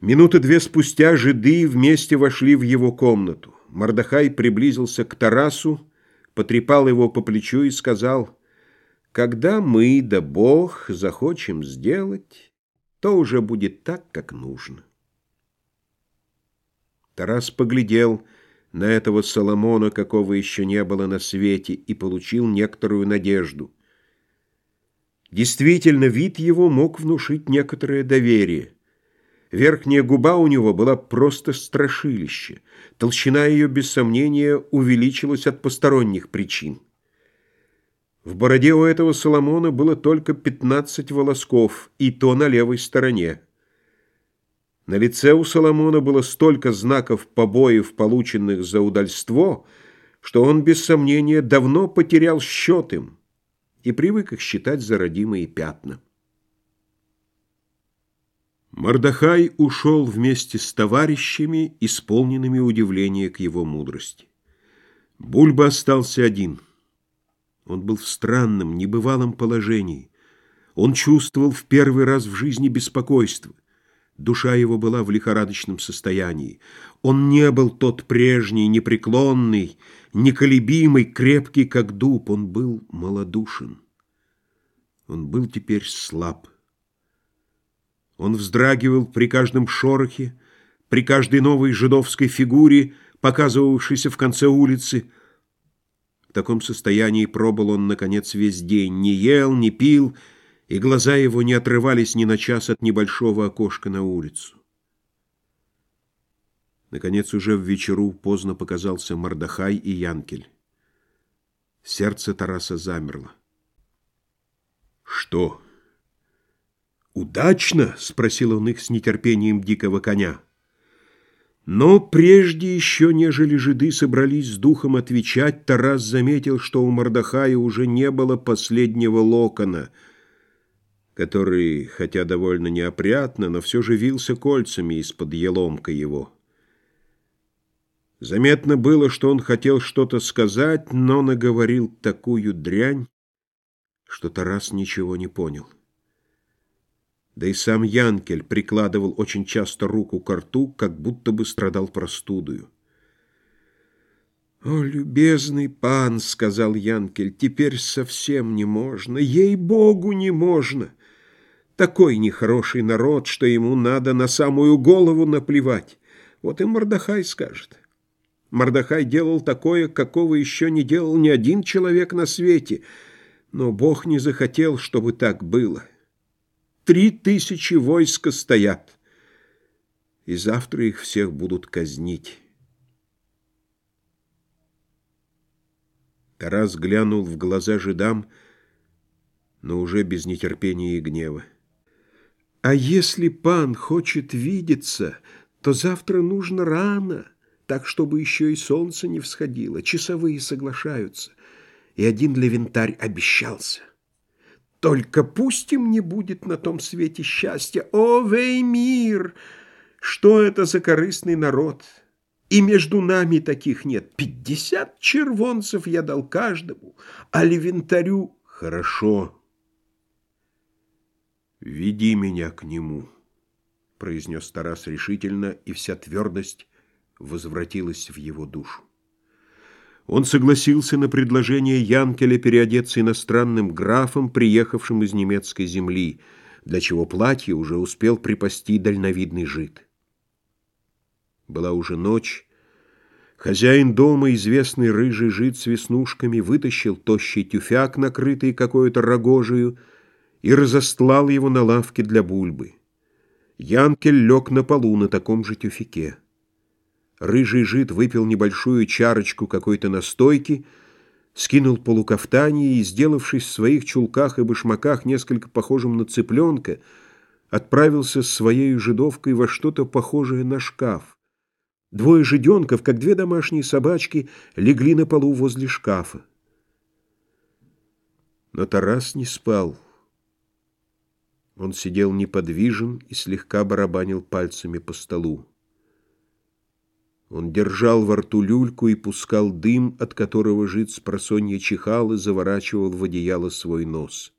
Минуты две спустя жиды вместе вошли в его комнату. Мордахай приблизился к Тарасу, потрепал его по плечу и сказал, «Когда мы, да Бог, захочем сделать, то уже будет так, как нужно». Тарас поглядел на этого Соломона, какого еще не было на свете, и получил некоторую надежду. Действительно, вид его мог внушить некоторое доверие. Верхняя губа у него была просто страшилище. Толщина ее, без сомнения, увеличилась от посторонних причин. В бороде у этого Соломона было только 15 волосков, и то на левой стороне. На лице у Соломона было столько знаков побоев, полученных за удальство, что он, без сомнения, давно потерял счет им и привык их считать за родимые пятна. Мордахай ушел вместе с товарищами, исполненными удивления к его мудрости. Бульба остался один. Он был в странном, небывалом положении. Он чувствовал в первый раз в жизни беспокойство. Душа его была в лихорадочном состоянии. Он не был тот прежний, непреклонный, неколебимый, крепкий, как дуб. Он был малодушен. Он был теперь слаб. Он вздрагивал при каждом шорохе, при каждой новой жидовской фигуре, показывавшейся в конце улицы. В таком состоянии пробыл он, наконец, весь день, не ел, не пил, и глаза его не отрывались ни на час от небольшого окошка на улицу. Наконец, уже в вечеру поздно показался Мордахай и Янкель. Сердце Тараса замерло. «Что?» «Удачно?» — спросил он их с нетерпением дикого коня. Но прежде еще, нежели жиды собрались с духом отвечать, Тарас заметил, что у Мордахая уже не было последнего локона, который, хотя довольно неопрятно, но все же вился кольцами из-под еломка его. Заметно было, что он хотел что-то сказать, но наговорил такую дрянь, что Тарас ничего не понял. Да и сам Янкель прикладывал очень часто руку к рту, как будто бы страдал простудою. «О, любезный пан!» — сказал Янкель. «Теперь совсем не можно, ей-богу, не можно! Такой нехороший народ, что ему надо на самую голову наплевать. Вот и Мордахай скажет. Мордахай делал такое, какого еще не делал ни один человек на свете, но Бог не захотел, чтобы так было». Три тысячи войска стоят, и завтра их всех будут казнить. Тарас глянул в глаза жидам, но уже без нетерпения и гнева. «А если пан хочет видеться, то завтра нужно рано, так, чтобы еще и солнце не всходило. Часовые соглашаются, и один левентарь обещался». Только пусть им не будет на том свете счастья. О, Веймир! Что это за корыстный народ? И между нами таких нет. Пятьдесят червонцев я дал каждому, а левентарю хорошо. «Веди меня к нему», — произнес Тарас решительно, и вся твердость возвратилась в его душу. Он согласился на предложение Янкеля переодеться иностранным графом, приехавшим из немецкой земли, для чего платье уже успел припасти дальновидный жид. Была уже ночь. Хозяин дома, известный рыжий жид с веснушками, вытащил тощий тюфяк, накрытый какой-то рогожею, и разостлал его на лавке для бульбы. Янкель лег на полу на таком же тюфяке. Рыжий жид выпил небольшую чарочку какой-то настойки, скинул полукафтание и, сделавшись в своих чулках и башмаках несколько похожим на цыпленка, отправился с своей жидовкой во что-то похожее на шкаф. Двое жиденков, как две домашние собачки, легли на полу возле шкафа. Но Тарас не спал. Он сидел неподвижен и слегка барабанил пальцами по столу. Он держал во рту люльку и пускал дым, от которого жид с просонья чихал и заворачивал в одеяло свой нос.